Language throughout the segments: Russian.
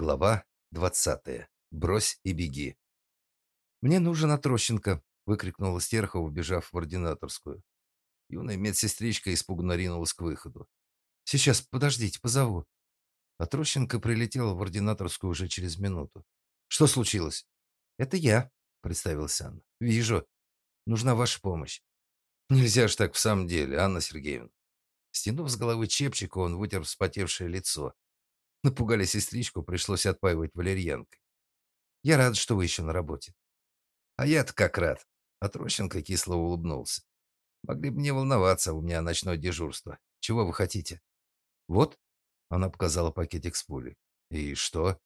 Глава 20. Брось и беги. Мне нужен Отрощенко, выкрикнула Стерхова, убежав в ординаторскую. Юная медсестричка испуганно ринулась к выходу. Сейчас, подождите, позову. Отрощенко прилетела в ординаторскую уже через минуту. Что случилось? Это я, представилась Анна. Вижу. Нужна ваша помощь. Нельзя ж так в самом деле, Анна Сергеевна. Стянув с головы чепчик, он вытер вспотевшее лицо. Напугали сестричку, пришлось отпаивать валерьянкой. Я рад, что вы еще на работе. А я-то как рад. Отрощенко кисло улыбнулся. Могли бы не волноваться, у меня ночное дежурство. Чего вы хотите? Вот, она показала пакетик с пулей. И что?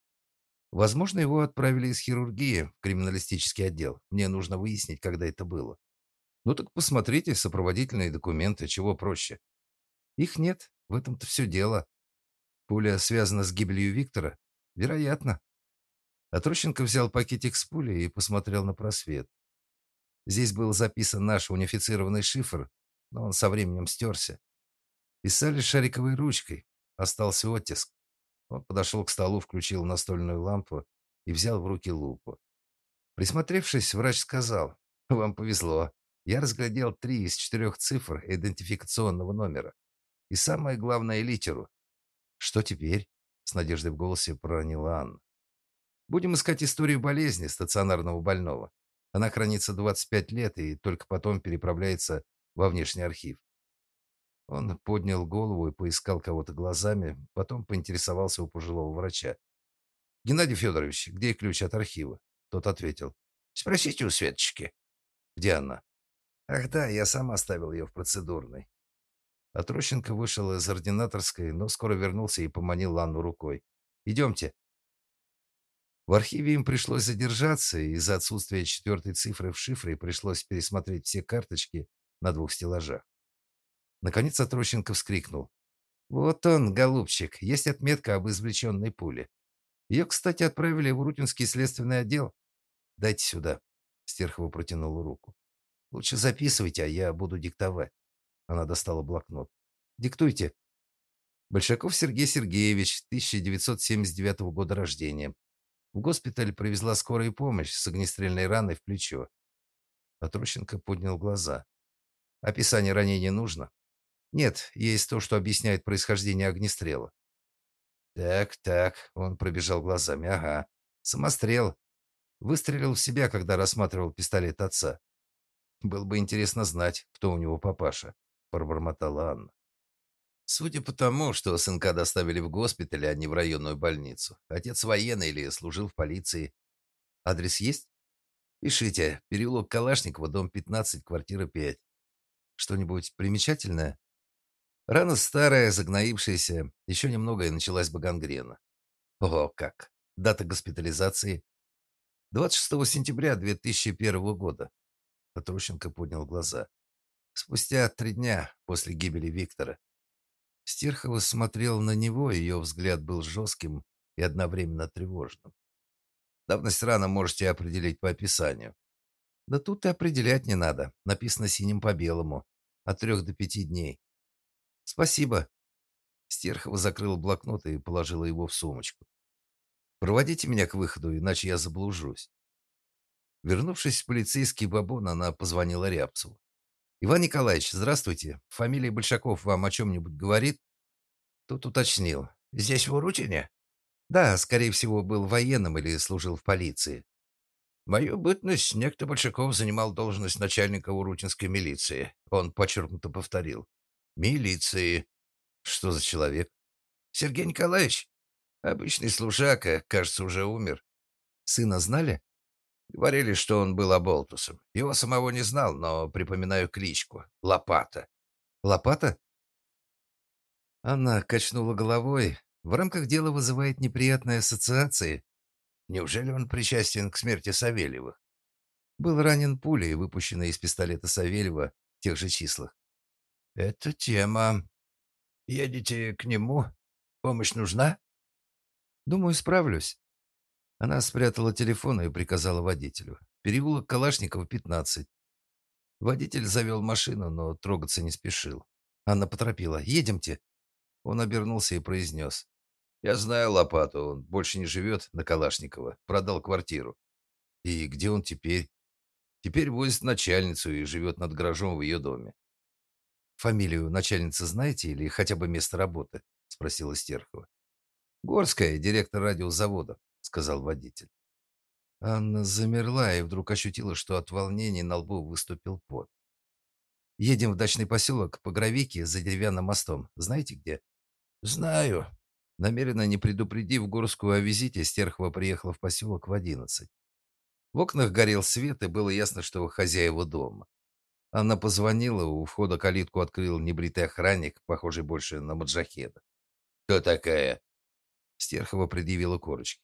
Возможно, его отправили из хирургии в криминалистический отдел. Мне нужно выяснить, когда это было. Ну так посмотрите сопроводительные документы, чего проще. Их нет, в этом-то все дело. Пуля связана с гибелью Виктора? Вероятно. Отрощенко взял пакетик с пулей и посмотрел на просвет. Здесь был записан наш унифицированный шифр, но он со временем стерся. Писали шариковой ручкой. Остался оттиск. Он подошел к столу, включил настольную лампу и взял в руки лупу. Присмотревшись, врач сказал, «Вам повезло. Я разглядел три из четырех цифр идентификационного номера. И самое главное, литеру. Что теперь? С надеждой в голосе проронила Анна. Будем искать историю болезни стационарного больного. Она хранится 25 лет и только потом переправляется во внешний архив. Он поднял голову и поискал кого-то глазами, потом поинтересовался у пожилого врача. «Геннадий Федорович, где ключ от архива?» Тот ответил. «Спросите у Светочки». «Где она?» «Ах да, я сам оставил ее в процедурной. А Трощенко вышел из ординаторской, но скоро вернулся и поманил Анну рукой. «Идемте». В архиве им пришлось задержаться, и из-за отсутствия четвертой цифры в шифре пришлось пересмотреть все карточки на двух стеллажах. Наконец Отрощенко вскрикнул. «Вот он, голубчик, есть отметка об извлеченной пуле. Ее, кстати, отправили в Урутинский следственный отдел. Дайте сюда». Стерхова протянула руку. «Лучше записывайте, а я буду диктовать». Она достала блокнот. Диктуйте. Большаков Сергей Сергеевич, 1979 года рождения. В госпиталь привезла скорая помощь с огнестрельной раной в плечо. Отрощенко поднял глаза. Описание ранения нужно? Нет, есть то, что объясняет происхождение огнестрела. Так, так, он пробежал глазами. Ага. Самострел. Выстрелил в себя, когда рассматривал пистолет отца. Было бы интересно знать, кто у него папаша пробормотала Анна. Судя по тому, что сынка доставили в госпиталь, а не в районную больницу. Отец военный или служил в полиции. Адрес есть? Пишите. Переулок Калашникова, дом 15, квартира 5. Что-нибудь примечательное? Рана старая, загноившаяся. Еще немного и началась бы гангрена. О, как! Дата госпитализации? 26 сентября 2001 года. Патрущенко поднял глаза. Спустя три дня после гибели Виктора. Стерхова смотрел на него, ее взгляд был жестким и одновременно тревожным. Давность раны можете определить по описанию. Да тут и определять не надо. Написано синим по белому. От трех до пяти дней. Спасибо. Стерхова закрыла блокнот и положила его в сумочку. Проводите меня к выходу, иначе я заблужусь. Вернувшись в полицейский бабон, она позвонила Рябцеву. Иван Николаевич, здравствуйте. Фамилия Большаков вам о чем нибудь говорит? Тут уточнил. Здесь в Урутине? Да, скорее всего, был военным или служил в полиции. Мою бытность некто Большаков занимал должность начальника Урутинской милиции. Он подчеркнуто повторил. Милиции. Что за человек? Сергей Николаевич. Обычный служака, кажется, уже умер. Сына знали? Говорили, что он был оболтусом. Его самого не знал, но припоминаю кличку. Лопата. Лопата? Анна качнула головой. В рамках дела вызывает неприятные ассоциации. Неужели он причастен к смерти Савельевых? Был ранен пулей, выпущенной из пистолета Савельева в тех же числах. Это тема. Едете к нему? Помощь нужна? Думаю, справлюсь. Она спрятала телефон и приказала водителю. Переулок Калашникова, 15. Водитель завел машину, но трогаться не спешил. Анна поторопила. «Едемте». Он обернулся и произнес. Я знаю Лопату, он больше не живет на Калашникова, продал квартиру. И где он теперь? Теперь возит начальницу и живет над гаражом в ее доме. Фамилию начальницы знаете или хотя бы место работы? спросила Стерхова. Горская, директор радиозавода, сказал водитель. Анна замерла и вдруг ощутила, что от волнения на лбу выступил пот. Едем в дачный поселок по Гравике за деревянным мостом. Знаете где? Знаю. Намеренно не предупредив Горскую о визите, Стерхова приехала в поселок в одиннадцать. В окнах горел свет, и было ясно, что хозяева дома. Она позвонила, у входа калитку открыл небритый охранник, похожий больше на маджахеда. «Кто такая?» Стерхова предъявила корочки.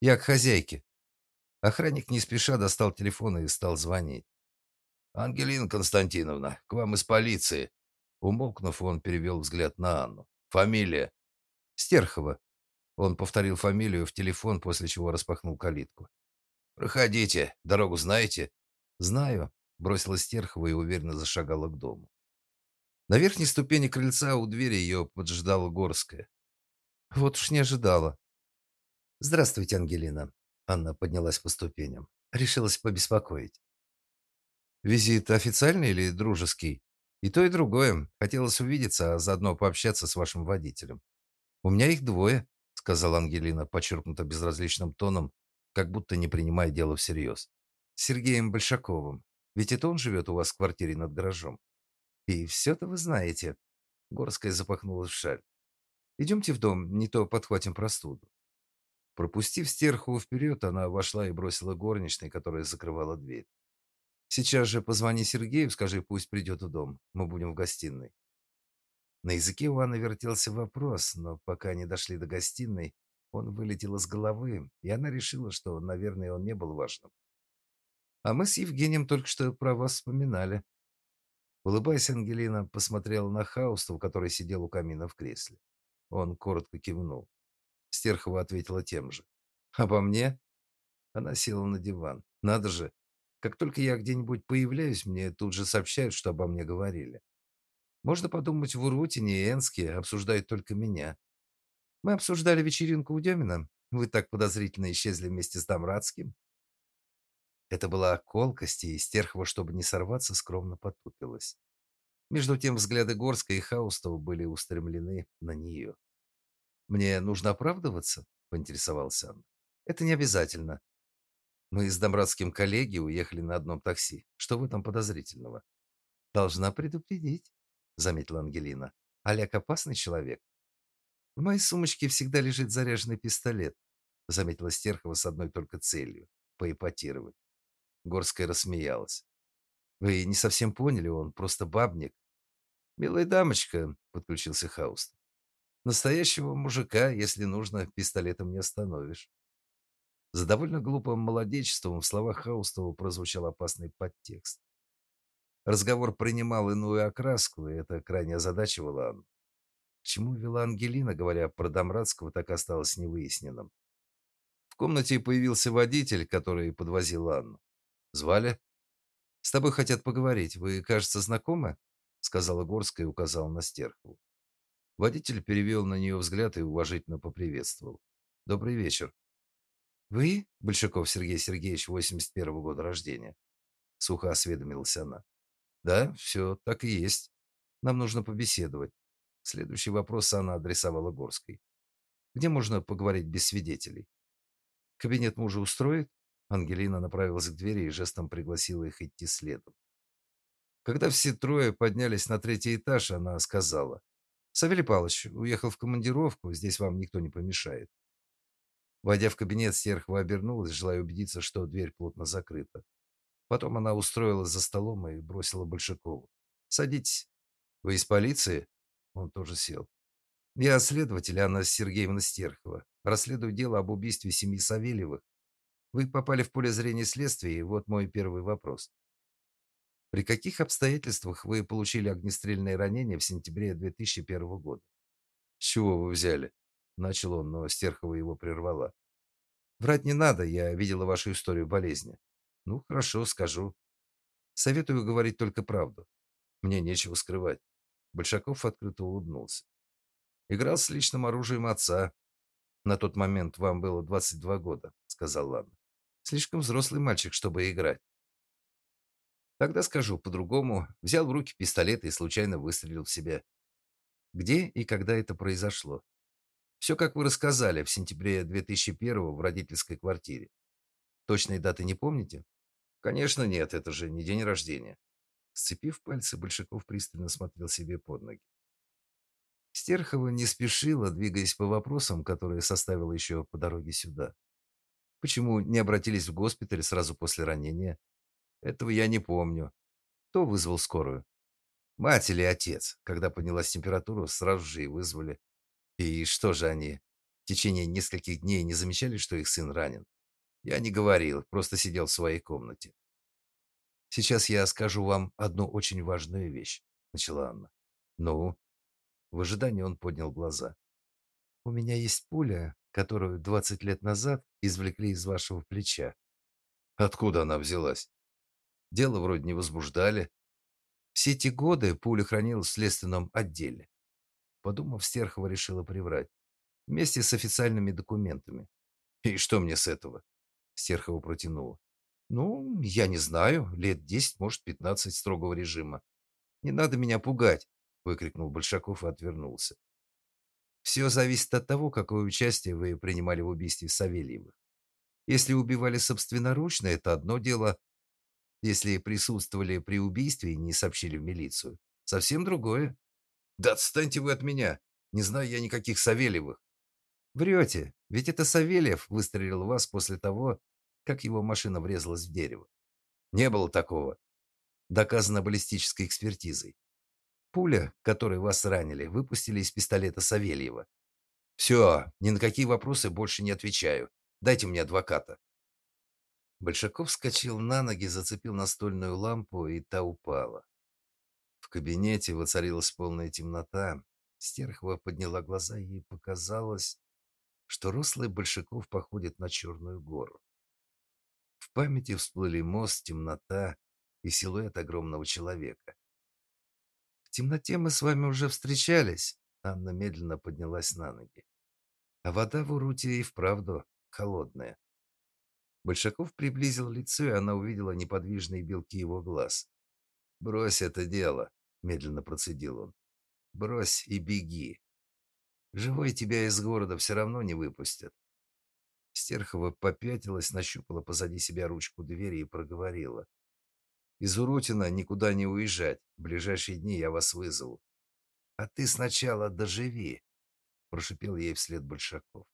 «Я к хозяйке». Охранник не спеша достал телефон и стал звонить. «Ангелина Константиновна, к вам из полиции». Умолкнув, он перевел взгляд на Анну. «Фамилия?» «Стерхова». Он повторил фамилию в телефон, после чего распахнул калитку. «Проходите. Дорогу знаете?» «Знаю», — бросила Стерхова и уверенно зашагала к дому. На верхней ступени крыльца у двери ее поджидала Горская. Вот уж не ожидала. «Здравствуйте, Ангелина». Анна поднялась по ступеням. Решилась побеспокоить. «Визит официальный или дружеский?» «И то, и другое. Хотелось увидеться, а заодно пообщаться с вашим водителем». «У меня их двое», — сказала Ангелина, подчеркнуто безразличным тоном, как будто не принимая дело всерьез. «Сергеем Большаковым. Ведь это он живет у вас в квартире над гаражом». «И все-то вы знаете». Горская запахнулась в шаль. Идемте в дом, не то подхватим простуду. Пропустив стерху вперед, она вошла и бросила горничной, которая закрывала дверь. Сейчас же позвони Сергею, скажи, пусть придет в дом. Мы будем в гостиной. На языке у Анны вертелся вопрос, но пока они дошли до гостиной, он вылетел из головы, и она решила, что, наверное, он не был важным. А мы с Евгением только что про вас вспоминали. Улыбаясь, Ангелина посмотрела на Хаустов, который сидел у камина в кресле. Он коротко кивнул. Стерхова ответила тем же. «Обо мне?» Она села на диван. «Надо же! Как только я где-нибудь появляюсь, мне тут же сообщают, что обо мне говорили. Можно подумать, в Урутине и Энске обсуждают только меня. Мы обсуждали вечеринку у Демина. Вы так подозрительно исчезли вместе с Дамрадским?» Это была колкость, и Стерхова, чтобы не сорваться, скромно потупилась. Между тем взгляды Горска и Хаустова были устремлены на нее. «Мне нужно оправдываться?» – поинтересовался он. «Это не обязательно. Мы с Домбратским коллеги уехали на одном такси. Что в этом подозрительного?» «Должна предупредить», – заметила Ангелина. «Олег опасный человек». «В моей сумочке всегда лежит заряженный пистолет», – заметила Стерхова с одной только целью – поэпатировать. Горская рассмеялась. «Вы не совсем поняли, он просто бабник. «Милая дамочка», — подключился Хауст. «Настоящего мужика, если нужно, пистолетом не остановишь». За довольно глупым молодечеством в словах Хаустова прозвучал опасный подтекст. Разговор принимал иную окраску, и это крайне озадачивало Анну. К чему вела Ангелина, говоря про Домрадского, так осталось невыясненным. В комнате появился водитель, который подвозил Анну. «Звали?» «С тобой хотят поговорить. Вы, кажется, знакомы?» сказала Горская и указала на Стерхову. Водитель перевел на нее взгляд и уважительно поприветствовал. Добрый вечер. Вы Большаков Сергей Сергеевич, 81-го года рождения? сухо осведомилась она. Да, все так и есть. Нам нужно побеседовать. Следующий вопрос она адресовала Горской. Где можно поговорить без свидетелей? Кабинет мужа устроит? Ангелина направилась к двери и жестом пригласила их идти следом. Когда все трое поднялись на третий этаж, она сказала: "Савелий Павлович уехал в командировку, здесь вам никто не помешает". Войдя в кабинет, Стерхова обернулась, желая убедиться, что дверь плотно закрыта. Потом она устроилась за столом и бросила Большакову: "Садитесь. Вы из полиции?" Он тоже сел. "Я следователь Анна Сергеевна Стерхова. Расследую дело об убийстве семьи Савельевых. Вы попали в поле зрения следствия, и вот мой первый вопрос. При каких обстоятельствах вы получили огнестрельное ранение в сентябре 2001 года? С чего вы взяли? начал он, но Стерхова его прервала. Врать не надо, я видела вашу историю болезни. Ну, хорошо, скажу. Советую говорить только правду. Мне нечего скрывать. Большаков открыто улыбнулся. Играл с личным оружием отца. На тот момент вам было 22 года, сказал Ланна. Слишком взрослый мальчик, чтобы играть. Тогда скажу по-другому. Взял в руки пистолет и случайно выстрелил в себя. Где и когда это произошло? Все, как вы рассказали, в сентябре 2001 в родительской квартире. Точной даты не помните? Конечно, нет, это же не день рождения. Сцепив пальцы, Большаков пристально смотрел себе под ноги. Стерхова не спешила, двигаясь по вопросам, которые составила еще по дороге сюда. Почему не обратились в госпиталь сразу после ранения? Этого я не помню. Кто вызвал скорую? Мать или отец? Когда поднялась температура, сразу же и вызвали. И что же они? В течение нескольких дней не замечали, что их сын ранен? Я не говорил, просто сидел в своей комнате. Сейчас я скажу вам одну очень важную вещь, начала Анна. Ну, в ожидании он поднял глаза. У меня есть пуля, которую 20 лет назад извлекли из вашего плеча. Откуда она взялась? Дело вроде не возбуждали. Все эти годы пуля хранилась в следственном отделе. Подумав, Стерхова решила приврать. Вместе с официальными документами. И что мне с этого? Стерхова протянула. Ну, я не знаю, лет 10, может, 15 строгого режима. Не надо меня пугать, выкрикнул Большаков и отвернулся. Все зависит от того, какое участие вы принимали в убийстве Савельевых. Если убивали собственноручно, это одно дело. Если присутствовали при убийстве и не сообщили в милицию, совсем другое. Да отстаньте вы от меня. Не знаю я никаких Савельевых. Врете, ведь это Савельев выстрелил вас после того, как его машина врезалась в дерево. Не было такого. Доказано баллистической экспертизой. Пуля, которой вас ранили, выпустили из пистолета Савельева. Все, ни на какие вопросы больше не отвечаю. Дайте мне адвоката. Большаков вскочил на ноги, зацепил настольную лампу, и та упала. В кабинете воцарилась полная темнота. Стерхова подняла глаза, и ей показалось, что рослый Большаков походит на Черную гору. В памяти всплыли мост, темнота и силуэт огромного человека. В темноте мы с вами уже встречались. Анна медленно поднялась на ноги. А вода в Уруте и вправду холодная. Большаков приблизил лицо, и она увидела неподвижные белки его глаз. «Брось это дело», — медленно процедил он. «Брось и беги. Живой тебя из города все равно не выпустят». Стерхова попятилась, нащупала позади себя ручку двери и проговорила. Из Урутина никуда не уезжать. В ближайшие дни я вас вызову. А ты сначала доживи, прошипел ей вслед Большаков.